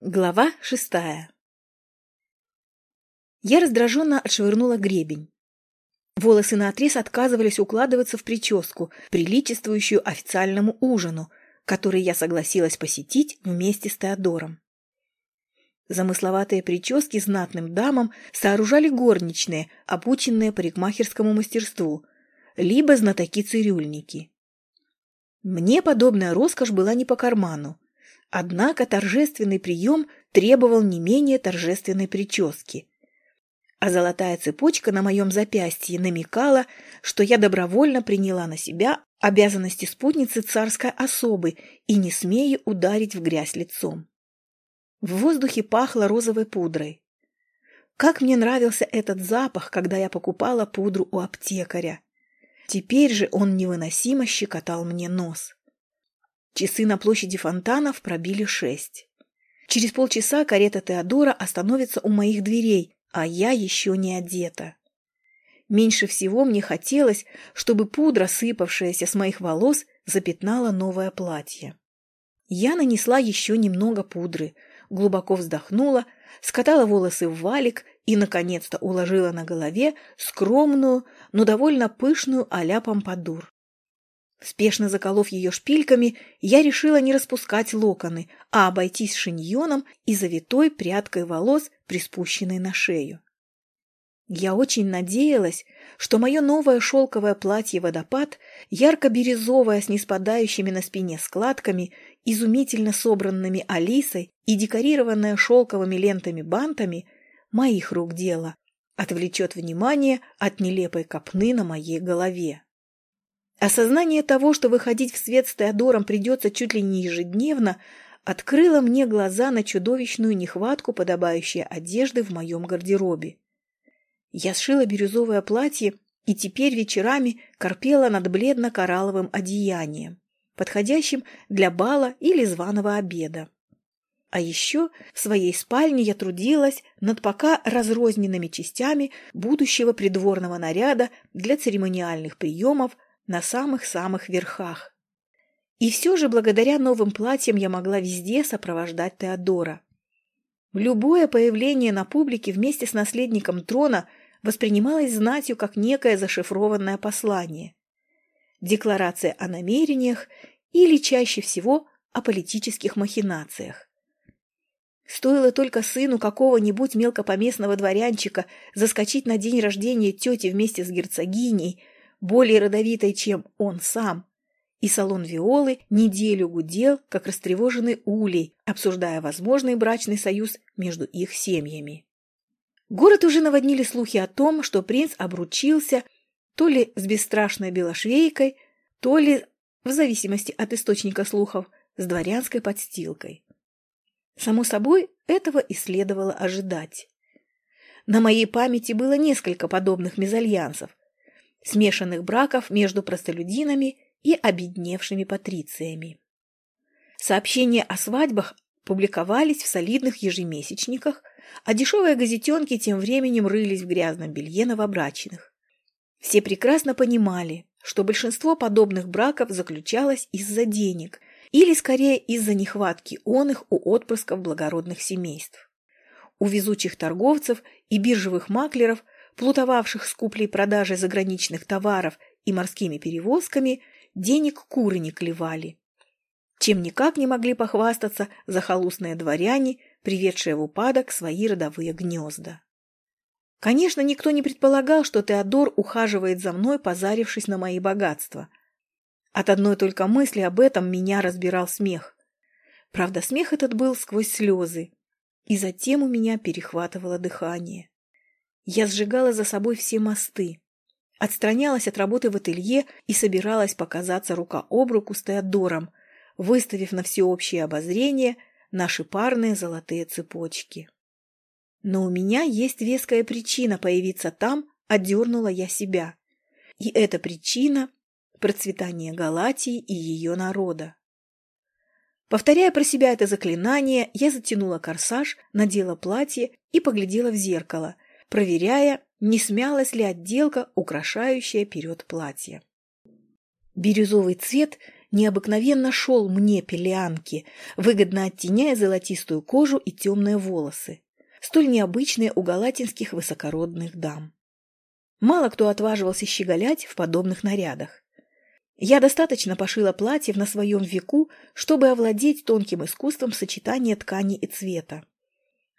Глава шестая Я раздраженно отшвырнула гребень. Волосы наотрез отказывались укладываться в прическу, приличествующую официальному ужину, который я согласилась посетить вместе с Теодором. Замысловатые прически знатным дамам сооружали горничные, обученные парикмахерскому мастерству, либо знатоки-цирюльники. Мне подобная роскошь была не по карману, Однако торжественный прием требовал не менее торжественной прически. А золотая цепочка на моем запястье намекала, что я добровольно приняла на себя обязанности спутницы царской особы и не смею ударить в грязь лицом. В воздухе пахло розовой пудрой. Как мне нравился этот запах, когда я покупала пудру у аптекаря. Теперь же он невыносимо щекотал мне нос. Часы на площади фонтанов пробили шесть. Через полчаса карета Теодора остановится у моих дверей, а я еще не одета. Меньше всего мне хотелось, чтобы пудра, сыпавшаяся с моих волос, запятнала новое платье. Я нанесла еще немного пудры, глубоко вздохнула, скатала волосы в валик и, наконец-то, уложила на голове скромную, но довольно пышную а-ля. Спешно заколов ее шпильками, я решила не распускать локоны, а обойтись шиньоном и завитой прядкой волос, приспущенной на шею. Я очень надеялась, что мое новое шелковое платье-водопад, ярко-бирюзовое с неспадающими на спине складками, изумительно собранными Алисой и декорированное шелковыми лентами-бантами, моих рук дело, отвлечет внимание от нелепой копны на моей голове. Осознание того, что выходить в свет с Теодором придется чуть ли не ежедневно, открыло мне глаза на чудовищную нехватку подобающей одежды в моем гардеробе. Я сшила бирюзовое платье и теперь вечерами корпела над бледно-коралловым одеянием, подходящим для бала или званого обеда. А еще в своей спальне я трудилась над пока разрозненными частями будущего придворного наряда для церемониальных приемов на самых-самых верхах. И все же благодаря новым платьям я могла везде сопровождать Теодора. Любое появление на публике вместе с наследником трона воспринималось знатью как некое зашифрованное послание. Декларация о намерениях или чаще всего о политических махинациях. Стоило только сыну какого-нибудь мелкопоместного дворянчика заскочить на день рождения тети вместе с герцогиней – более родовитой, чем он сам. И салон Виолы неделю гудел, как растревоженный улей, обсуждая возможный брачный союз между их семьями. Город уже наводнили слухи о том, что принц обручился то ли с бесстрашной белошвейкой, то ли, в зависимости от источника слухов, с дворянской подстилкой. Само собой, этого и следовало ожидать. На моей памяти было несколько подобных мезальянсов, смешанных браков между простолюдинами и обедневшими патрициями. Сообщения о свадьбах публиковались в солидных ежемесячниках, а дешевые газетенки тем временем рылись в грязном белье новобрачных. Все прекрасно понимали, что большинство подобных браков заключалось из-за денег или, скорее, из-за нехватки он их у отпрысков благородных семейств. У везучих торговцев и биржевых маклеров – плутовавших с куплей-продажей заграничных товаров и морскими перевозками, денег куры не клевали. Чем никак не могли похвастаться захолустные дворяне, приведшие в упадок свои родовые гнезда. Конечно, никто не предполагал, что Теодор ухаживает за мной, позарившись на мои богатства. От одной только мысли об этом меня разбирал смех. Правда, смех этот был сквозь слезы, и затем у меня перехватывало дыхание. Я сжигала за собой все мосты, отстранялась от работы в ателье и собиралась показаться рука об руку с Теодором, выставив на всеобщее обозрение наши парные золотые цепочки. Но у меня есть веская причина появиться там, отдернула я себя. И эта причина – процветание Галатии и ее народа. Повторяя про себя это заклинание, я затянула корсаж, надела платье и поглядела в зеркало – проверяя, не смялась ли отделка, украшающая перед платье. Бирюзовый цвет необыкновенно шел мне пелианки, выгодно оттеняя золотистую кожу и темные волосы, столь необычные у галатинских высокородных дам. Мало кто отваживался щеголять в подобных нарядах. Я достаточно пошила платьев на своем веку, чтобы овладеть тонким искусством сочетания ткани и цвета.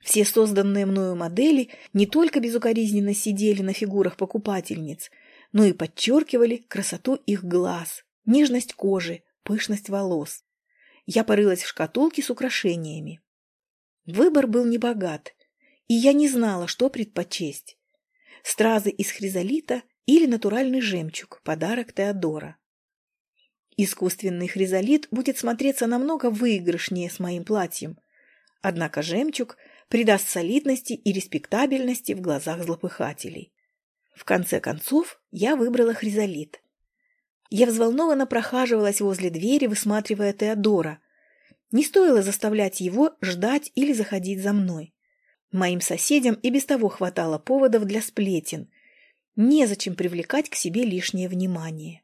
Все созданные мною модели не только безукоризненно сидели на фигурах покупательниц, но и подчеркивали красоту их глаз, нежность кожи, пышность волос. Я порылась в шкатулке с украшениями. Выбор был небогат, и я не знала, что предпочесть. Стразы из хризолита или натуральный жемчуг, подарок Теодора. Искусственный хризолит будет смотреться намного выигрышнее с моим платьем, однако жемчуг придаст солидности и респектабельности в глазах злопыхателей. В конце концов, я выбрала хризолит. Я взволнованно прохаживалась возле двери, высматривая Теодора. Не стоило заставлять его ждать или заходить за мной. Моим соседям и без того хватало поводов для сплетен. Незачем привлекать к себе лишнее внимание.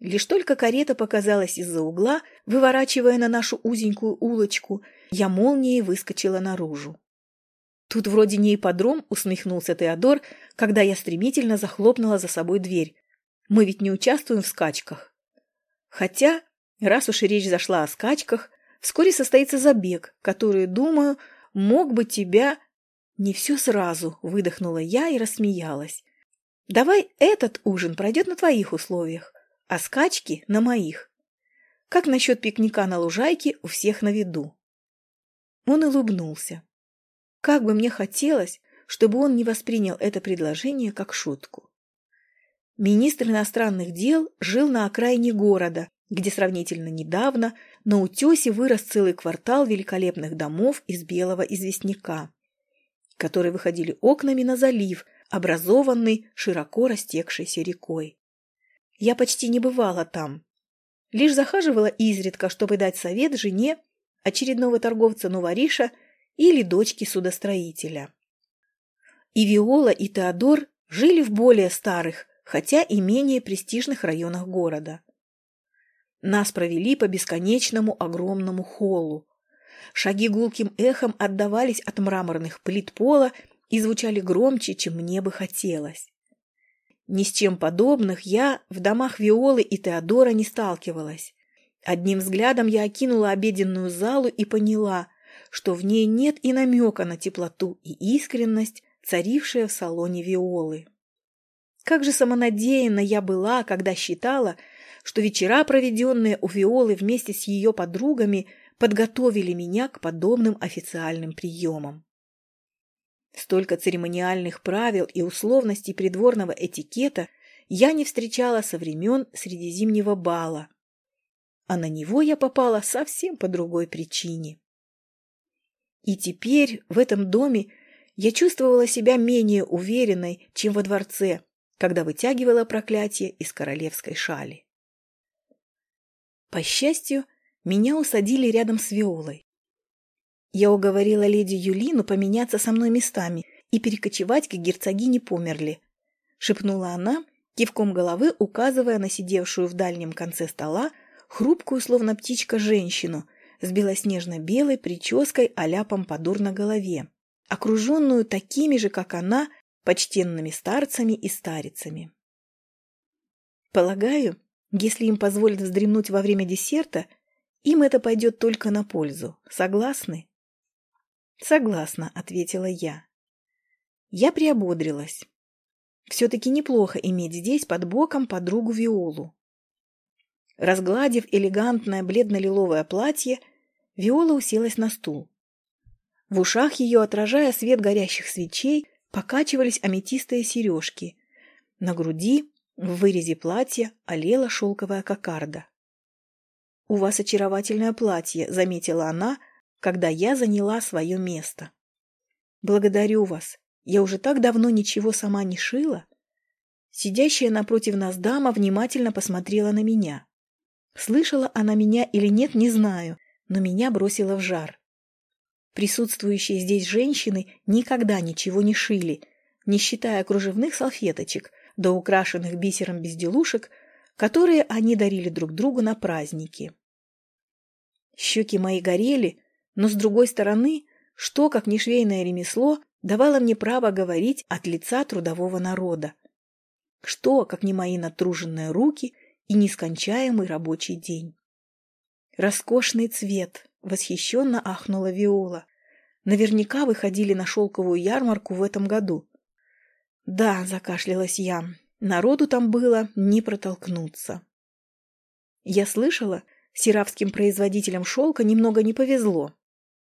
Лишь только карета показалась из-за угла, выворачивая на нашу узенькую улочку, я молнией выскочила наружу. Тут вроде не ипподром, усмехнулся Теодор, когда я стремительно захлопнула за собой дверь. Мы ведь не участвуем в скачках. Хотя, раз уж и речь зашла о скачках, вскоре состоится забег, который, думаю, мог бы тебя... Не все сразу, выдохнула я и рассмеялась. Давай этот ужин пройдет на твоих условиях, а скачки на моих. Как насчет пикника на лужайке у всех на виду? Он улыбнулся. Как бы мне хотелось, чтобы он не воспринял это предложение как шутку. Министр иностранных дел жил на окраине города, где сравнительно недавно на утесе вырос целый квартал великолепных домов из белого известняка, которые выходили окнами на залив, образованный широко растекшейся рекой. Я почти не бывала там. Лишь захаживала изредка, чтобы дать совет жене очередного торговца Нувариша или дочке судостроителя. И Виола, и Теодор жили в более старых, хотя и менее престижных районах города. Нас провели по бесконечному огромному холлу. Шаги гулким эхом отдавались от мраморных плит пола и звучали громче, чем мне бы хотелось. Ни с чем подобных я в домах Виолы и Теодора не сталкивалась. Одним взглядом я окинула обеденную залу и поняла, что в ней нет и намека на теплоту и искренность, царившие в салоне Виолы. Как же самонадеянна я была, когда считала, что вечера, проведенные у Виолы вместе с ее подругами, подготовили меня к подобным официальным приемам. Столько церемониальных правил и условностей придворного этикета я не встречала со времен Средизимнего бала, а на него я попала совсем по другой причине. И теперь в этом доме я чувствовала себя менее уверенной, чем во дворце, когда вытягивала проклятие из королевской шали. По счастью, меня усадили рядом с Виолой. Я уговорила леди Юлину поменяться со мной местами и перекочевать к герцогине Померли, шепнула она, кивком головы указывая на сидевшую в дальнем конце стола хрупкую, словно птичка, женщину с белоснежно-белой прической а-ля на голове, окруженную такими же, как она, почтенными старцами и старицами. Полагаю, если им позволят вздремнуть во время десерта, им это пойдет только на пользу. Согласны? Согласна, ответила я. Я приободрилась. Все-таки неплохо иметь здесь под боком подругу Виолу. Разгладив элегантное бледно-лиловое платье, Виола уселась на стул. В ушах ее, отражая свет горящих свечей, покачивались аметистые сережки. На груди в вырезе платья олела шелковая кокарда. «У вас очаровательное платье», — заметила она, когда я заняла свое место. «Благодарю вас. Я уже так давно ничего сама не шила». Сидящая напротив нас дама внимательно посмотрела на меня. Слышала она меня или нет, не знаю, но меня бросило в жар. Присутствующие здесь женщины никогда ничего не шили, не считая кружевных салфеточек, до украшенных бисером безделушек, которые они дарили друг другу на праздники. Щеки мои горели, но с другой стороны, что, как не швейное ремесло, давало мне право говорить от лица трудового народа? Что, как не мои натруженные руки и нескончаемый рабочий день? Роскошный цвет, восхищенно ахнула Виола. Наверняка выходили на шелковую ярмарку в этом году. Да, закашлялась я, народу там было не протолкнуться. Я слышала, Сиравским производителям шелка немного не повезло.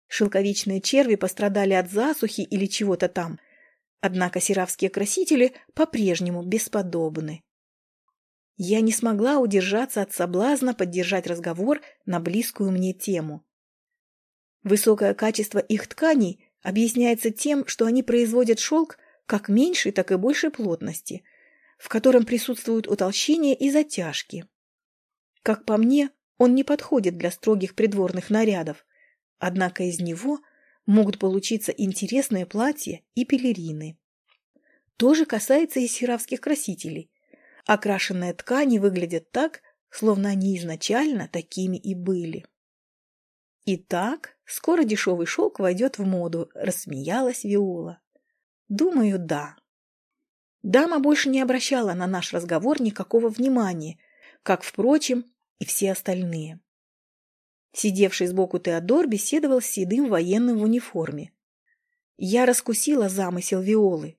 Шелковичные черви пострадали от засухи или чего-то там. Однако сиравские красители по-прежнему бесподобны. Я не смогла удержаться от соблазна поддержать разговор на близкую мне тему. Высокое качество их тканей объясняется тем, что они производят шелк как меньшей, так и большей плотности, в котором присутствуют утолщения и затяжки. Как по мне, он не подходит для строгих придворных нарядов, однако из него могут получиться интересные платья и пелерины. То же касается и сиравских красителей. Окрашенные ткани выглядят так, словно они изначально такими и были. Итак, скоро дешевый шелк войдет в моду, рассмеялась Виола. Думаю, да. Дама больше не обращала на наш разговор никакого внимания, как, впрочем, и все остальные. Сидевший сбоку Теодор беседовал с седым военным в униформе. Я раскусила замысел Виолы.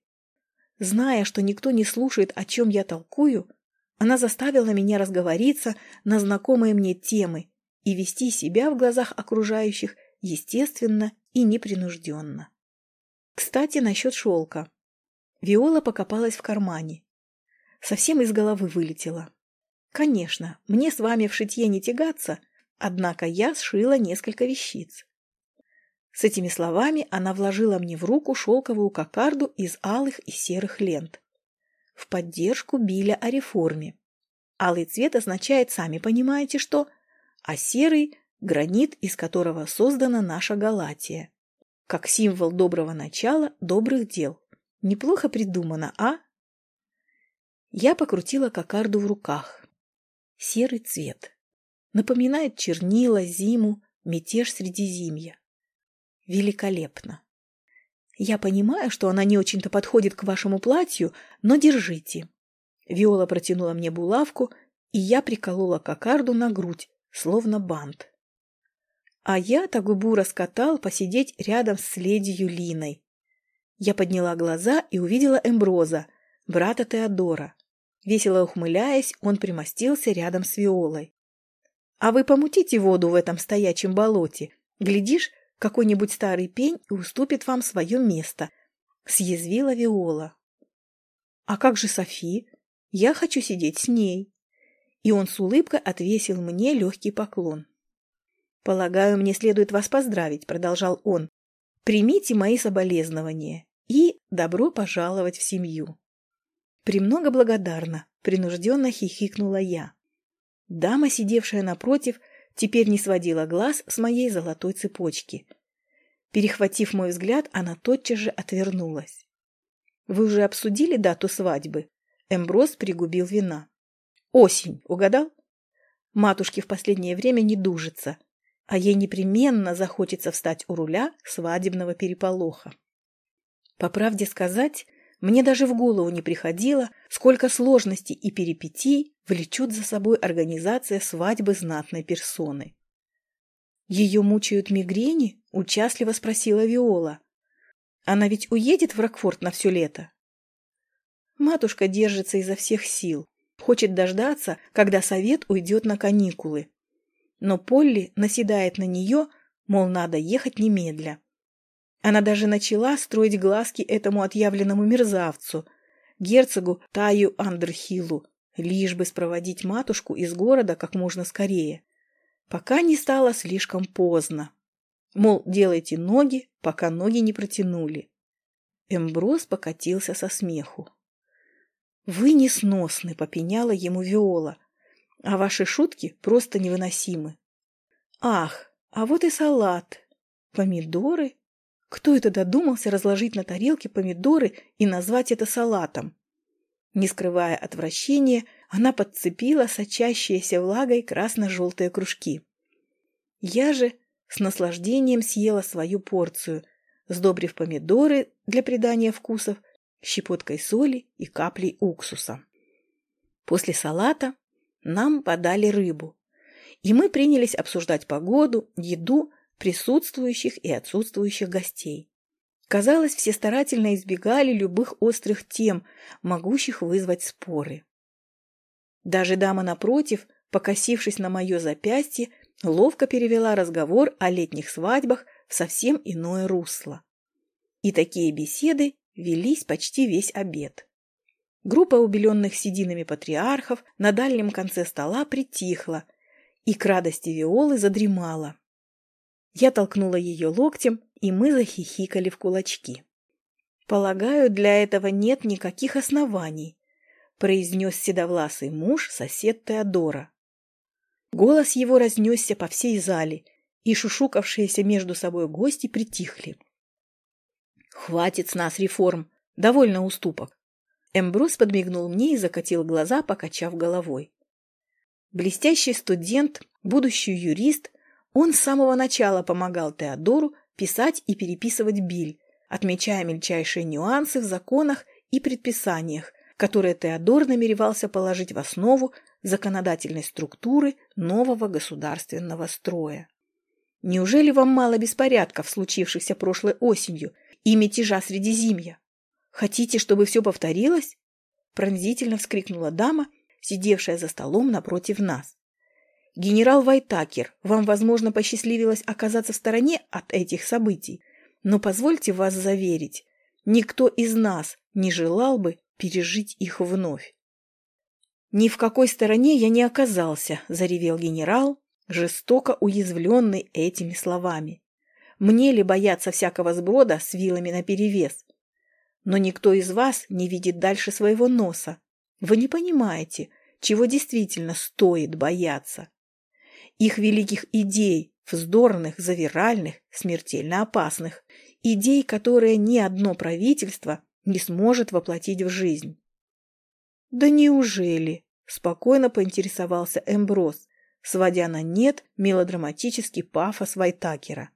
Зная, что никто не слушает, о чем я толкую, она заставила меня разговориться на знакомые мне темы и вести себя в глазах окружающих естественно и непринужденно. Кстати, насчет шелка. Виола покопалась в кармане. Совсем из головы вылетела. Конечно, мне с вами в шитье не тягаться, однако я сшила несколько вещиц. С этими словами она вложила мне в руку шелковую кокарду из алых и серых лент. В поддержку Биля о реформе. Алый цвет означает, сами понимаете, что, а серый – гранит, из которого создана наша Галатия. Как символ доброго начала, добрых дел. Неплохо придумано, а? Я покрутила кокарду в руках. Серый цвет. Напоминает чернила, зиму, мятеж Средизимья. Великолепно. Я понимаю, что она не очень-то подходит к вашему платью, но держите. Виола протянула мне булавку, и я приколола кокарду на грудь, словно бант. А я-то губу раскатал посидеть рядом с леди Юлиной. Я подняла глаза и увидела Эмброза, брата Теодора. Весело ухмыляясь, он примостился рядом с Виолой. «А вы помутите воду в этом стоячем болоте. Глядишь, какой-нибудь старый пень и уступит вам свое место», — съязвила Виола. «А как же Софи? Я хочу сидеть с ней». И он с улыбкой отвесил мне легкий поклон. «Полагаю, мне следует вас поздравить», — продолжал он. «Примите мои соболезнования и добро пожаловать в семью». «Премного благодарна», — принужденно хихикнула я. Дама, сидевшая напротив, теперь не сводила глаз с моей золотой цепочки. Перехватив мой взгляд, она тотчас же отвернулась. «Вы уже обсудили дату свадьбы?» Эмброс пригубил вина. «Осень, угадал?» Матушке в последнее время не дужится, а ей непременно захочется встать у руля свадебного переполоха. По правде сказать, мне даже в голову не приходило, сколько сложностей и перипетий влечет за собой организация свадьбы знатной персоны. «Ее мучают мигрени?» – участливо спросила Виола. «Она ведь уедет в Рокфорд на все лето?» Матушка держится изо всех сил, хочет дождаться, когда совет уйдет на каникулы. Но Полли наседает на нее, мол, надо ехать немедля. Она даже начала строить глазки этому отъявленному мерзавцу, герцогу Таю Андерхиллу, лишь бы спроводить матушку из города как можно скорее, пока не стало слишком поздно. Мол, делайте ноги, пока ноги не протянули. Эмброс покатился со смеху. «Вы несносны», — попеняла ему Виола, «а ваши шутки просто невыносимы». «Ах, а вот и салат. Помидоры кто это додумался разложить на тарелке помидоры и назвать это салатом? Не скрывая отвращения, она подцепила сочащиеся влагой красно-желтые кружки. Я же с наслаждением съела свою порцию, сдобрив помидоры для придания вкусов щепоткой соли и каплей уксуса. После салата нам подали рыбу, и мы принялись обсуждать погоду, еду, присутствующих и отсутствующих гостей. Казалось, все старательно избегали любых острых тем, могущих вызвать споры. Даже дама напротив, покосившись на мое запястье, ловко перевела разговор о летних свадьбах в совсем иное русло. И такие беседы велись почти весь обед. Группа убеленных сединами патриархов на дальнем конце стола притихла и к радости Виолы задремала. Я толкнула ее локтем, и мы захихикали в кулачки. «Полагаю, для этого нет никаких оснований», — произнес седовласый муж, сосед Теодора. Голос его разнесся по всей зале, и шушукавшиеся между собой гости притихли. «Хватит с нас реформ, довольно уступок». Эмбрус подмигнул мне и закатил глаза, покачав головой. Блестящий студент, будущий юрист, он с самого начала помогал Теодору писать и переписывать биль, отмечая мельчайшие нюансы в законах и предписаниях, которые Теодор намеревался положить в основу законодательной структуры нового государственного строя. Неужели вам мало беспорядков, случившихся прошлой осенью, и мятежа Средизимья? Хотите, чтобы все повторилось? Пронзительно вскрикнула дама, сидевшая за столом напротив нас. Генерал Вайтакер, вам, возможно, посчастливилось оказаться в стороне от этих событий, но позвольте вас заверить, никто из нас не желал бы пережить их вновь. «Ни в какой стороне я не оказался», — заревел генерал, жестоко уязвленный этими словами. «Мне ли бояться всякого сброда с вилами наперевес? Но никто из вас не видит дальше своего носа. Вы не понимаете, чего действительно стоит бояться их великих идей, вздорных, завиральных, смертельно опасных, идей, которые ни одно правительство не сможет воплотить в жизнь. «Да неужели?» – спокойно поинтересовался Эмброс, сводя на нет мелодраматический пафос Вайтакера.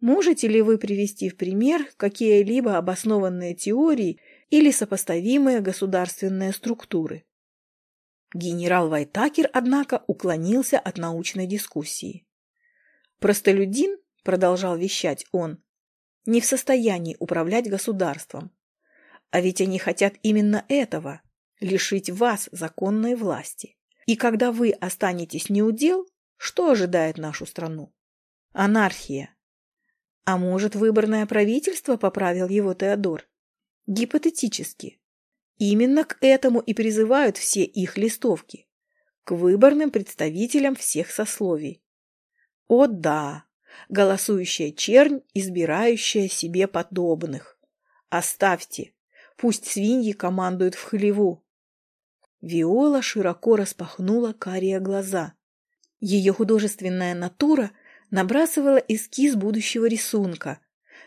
«Можете ли вы привести в пример какие-либо обоснованные теории или сопоставимые государственные структуры?» Генерал Вайтакер, однако, уклонился от научной дискуссии. «Простолюдин», — продолжал вещать он, — «не в состоянии управлять государством. А ведь они хотят именно этого — лишить вас законной власти. И когда вы останетесь неудел, что ожидает нашу страну? Анархия. А может, выборное правительство, поправил его Теодор? Гипотетически. Именно к этому и призывают все их листовки, к выборным представителям всех сословий. О да, голосующая чернь, избирающая себе подобных. Оставьте, пусть свиньи командуют в хлеву. Виола широко распахнула карие глаза. Ее художественная натура набрасывала эскиз будущего рисунка,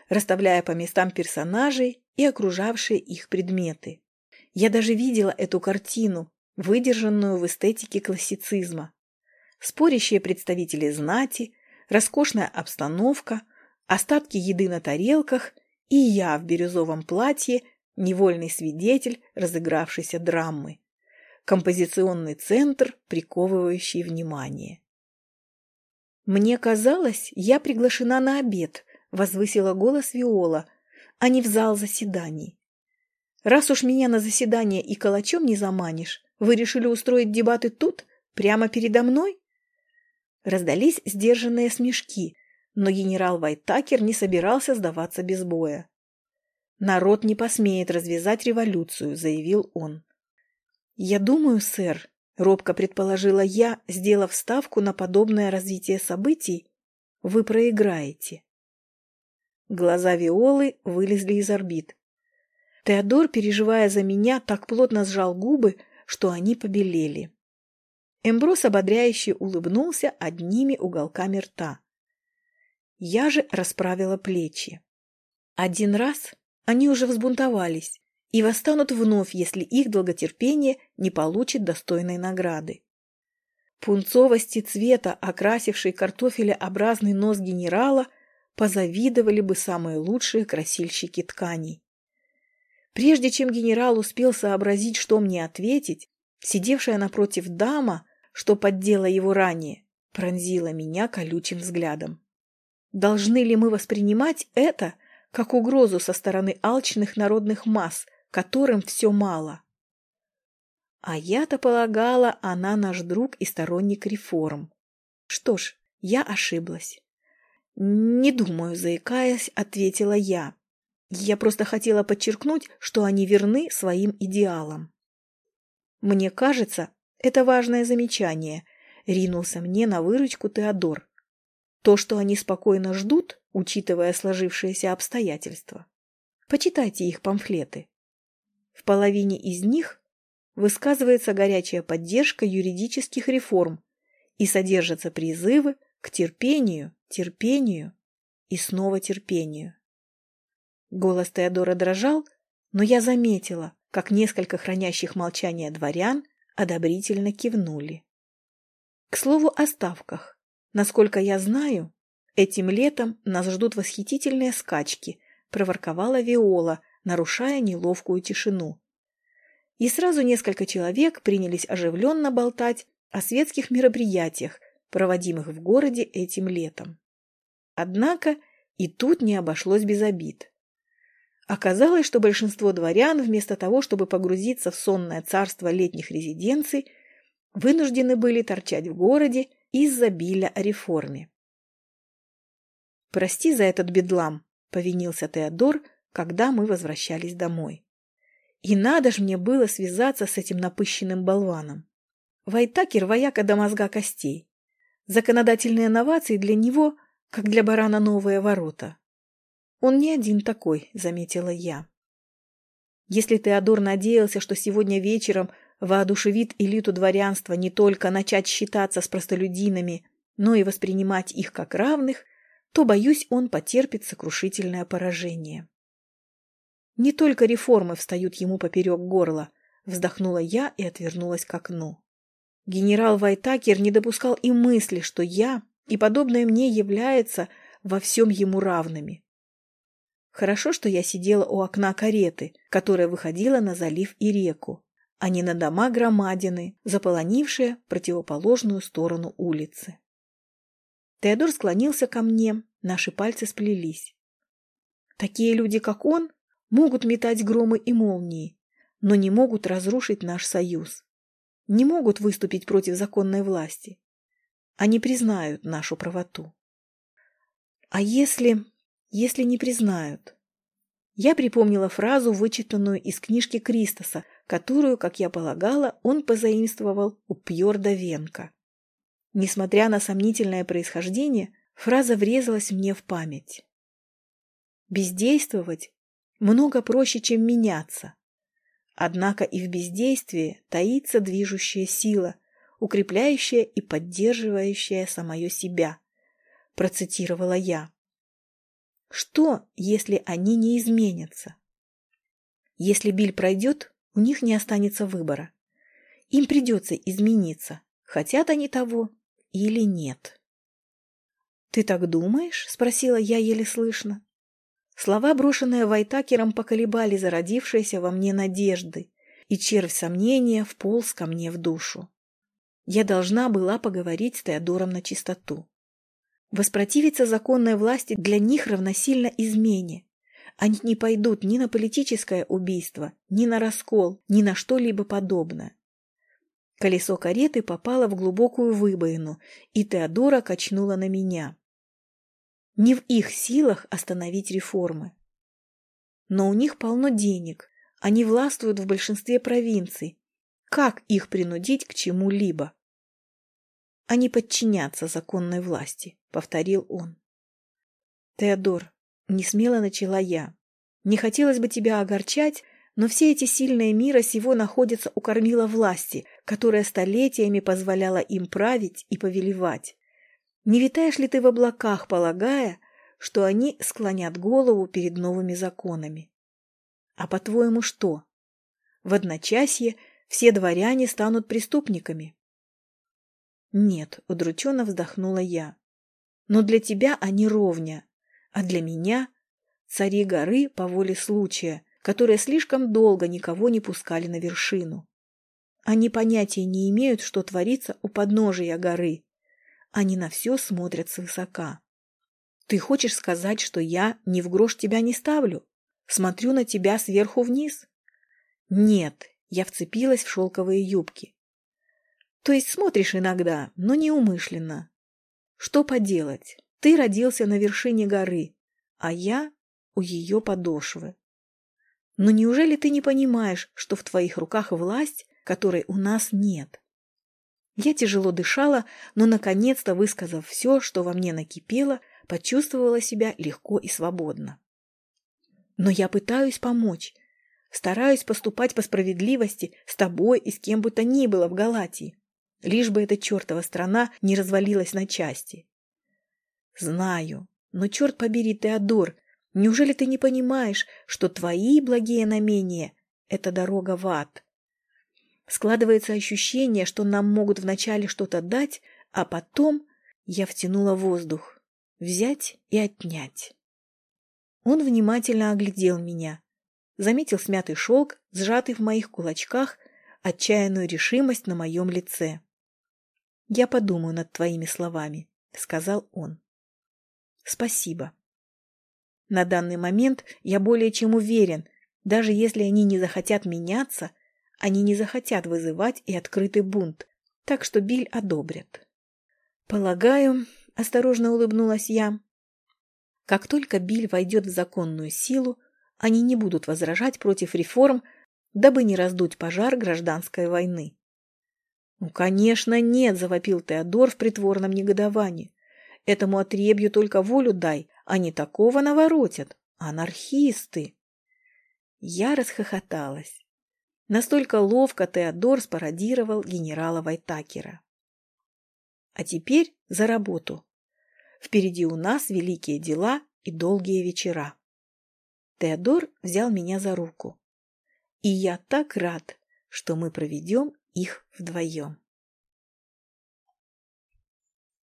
расставляя по местам персонажей и окружавшие их предметы. Я даже видела эту картину, выдержанную в эстетике классицизма. Спорящие представители знати, роскошная обстановка, остатки еды на тарелках и я в бирюзовом платье, невольный свидетель разыгравшейся драмы. Композиционный центр, приковывающий внимание. «Мне казалось, я приглашена на обед», — возвысила голос Виола, «а не в зал заседаний. Раз уж меня на заседание и калачом не заманишь, вы решили устроить дебаты тут, прямо передо мной? Раздались сдержанные смешки, но генерал Вайтакер не собирался сдаваться без боя. «Народ не посмеет развязать революцию», — заявил он. «Я думаю, сэр», — робко предположила я, сделав ставку на подобное развитие событий, — «вы проиграете». Глаза Виолы вылезли из орбит. Теодор, переживая за меня, так плотно сжал губы, что они побелели. Эмброс ободряюще улыбнулся одними уголками рта. Я же расправила плечи. Один раз они уже взбунтовались, и восстанут вновь, если их долготерпение не получит достойной награды. Пунцовости цвета, окрасивший картофелеобразный нос генерала, позавидовали бы самые лучшие красильщики тканей. Прежде чем генерал успел сообразить, что мне ответить, сидевшая напротив дама, что поддела его ранее, пронзила меня колючим взглядом. Должны ли мы воспринимать это как угрозу со стороны алчных народных масс, которым все мало? А я-то полагала, она наш друг и сторонник реформ. Что ж, я ошиблась. Не думаю, заикаясь, ответила я. Я просто хотела подчеркнуть, что они верны своим идеалам. Мне кажется, это важное замечание, ринулся мне на выручку Теодор. То, что они спокойно ждут, учитывая сложившиеся обстоятельства. Почитайте их памфлеты. В половине из них высказывается горячая поддержка юридических реформ и содержатся призывы к терпению, терпению и снова терпению. Голос Теодора дрожал, но я заметила, как несколько хранящих молчание дворян одобрительно кивнули. К слову о ставках. Насколько я знаю, этим летом нас ждут восхитительные скачки, проворковала Виола, нарушая неловкую тишину и сразу несколько человек принялись оживленно болтать о светских мероприятиях, проводимых в городе этим летом. Однако и тут не обошлось без обид. Оказалось, что большинство дворян, вместо того, чтобы погрузиться в сонное царство летних резиденций, вынуждены были торчать в городе из-за биля о реформе. «Прости за этот бедлам», — повинился Теодор, когда мы возвращались домой. И надо ж мне было связаться с этим напыщенным болваном. Вайтакер вояка до мозга костей. Законодательные новации для него, как для барана новые ворота. Он не один такой, заметила я. Если Теодор надеялся, что сегодня вечером воодушевит элиту дворянства не только начать считаться с простолюдинами, но и воспринимать их как равных, то, боюсь, он потерпит сокрушительное поражение. Не только реформы встают ему поперек горла, вздохнула я и отвернулась к окну. Генерал Вайтакер не допускал и мысли, что я и подобное мне является во всем ему равными. Хорошо, что я сидела у окна кареты, которая выходила на залив и реку, а не на дома громадины, заполонившие противоположную сторону улицы. Теодор склонился ко мне, наши пальцы сплелись. Такие люди, как он, могут метать громы и молнии, но не могут разрушить наш союз, не могут выступить против законной власти. Они признают нашу правоту. А если... если не признают? Я припомнила фразу, вычитанную из книжки Кристоса, которую, как я полагала, он позаимствовал у Пьорда Венка. Несмотря на сомнительное происхождение, фраза врезалась мне в память. Бездействовать много проще, чем меняться. Однако и в бездействии таится движущая сила, укрепляющая и поддерживающая самое себя, процитировала я. Что, если они не изменятся? Если Биль пройдет, у них не останется выбора. Им придется измениться, хотят они того или нет. «Ты так думаешь?» – спросила я еле слышно. Слова, брошенные Вайтакером, поколебали зародившиеся во мне надежды, и червь сомнения вполз ко мне в душу. Я должна была поговорить с Теодором на чистоту. Воспротивиться законной власти для них равносильно измене. Они не пойдут ни на политическое убийство, ни на раскол, ни на что-либо подобное. Колесо кареты попало в глубокую выбоину, и Теодора качнула на меня. Не в их силах остановить реформы. Но у них полно денег, они властвуют в большинстве провинций. Как их принудить к чему-либо? Они подчинятся законной власти, повторил он. Теодор, не смело начала я. Не хотелось бы тебя огорчать, но все эти сильные мира сего находятся у кормила власти, которая столетиями позволяла им править и повелевать. Не витаешь ли ты в облаках, полагая, что они склонят голову перед новыми законами? А по-твоему что? В одночасье все дворяне станут преступниками. Нет, удрученно вздохнула я. Но для тебя они ровня, а для меня цари горы по воле случая, которые слишком долго никого не пускали на вершину. Они понятия не имеют, что творится у подножия горы. Они на все смотрят свысока. Ты хочешь сказать, что я ни в грош тебя не ставлю? Смотрю на тебя сверху вниз? Нет, я вцепилась в шелковые юбки. То есть смотришь иногда, но неумышленно. Что поделать? Ты родился на вершине горы, а я у ее подошвы. Но неужели ты не понимаешь, что в твоих руках власть, которой у нас нет? Я тяжело дышала, но, наконец-то, высказав все, что во мне накипело, почувствовала себя легко и свободно. Но я пытаюсь помочь, стараюсь поступать по справедливости с тобой и с кем бы то ни было в Галатии, лишь бы эта чертова страна не развалилась на части. Знаю, но черт побери, Теодор, неужели ты не понимаешь, что твои благие намерения — это дорога в ад? Складывается ощущение, что нам могут вначале что-то дать, а потом я втянула воздух взять и отнять. Он внимательно оглядел меня, заметил смятый шелк, сжатый в моих кулачках, отчаянную решимость на моем лице. «Я подумаю над твоими словами», — сказал он. «Спасибо. На данный момент я более чем уверен, даже если они не захотят меняться, они не захотят вызывать и открытый бунт, так что Биль одобрят. Полагаю, Осторожно улыбнулась я. Как только Биль войдет в законную силу, они не будут возражать против реформ, дабы не раздуть пожар гражданской войны. «Ну, конечно, нет!» – завопил Теодор в притворном негодовании. «Этому отребью только волю дай, они такого наворотят! Анархисты!» Я расхохоталась. Настолько ловко Теодор спародировал генерала Вайтакера. А теперь за работу. Впереди у нас великие дела и долгие вечера. Теодор взял меня за руку. И я так рад, что мы проведем их вдвоем.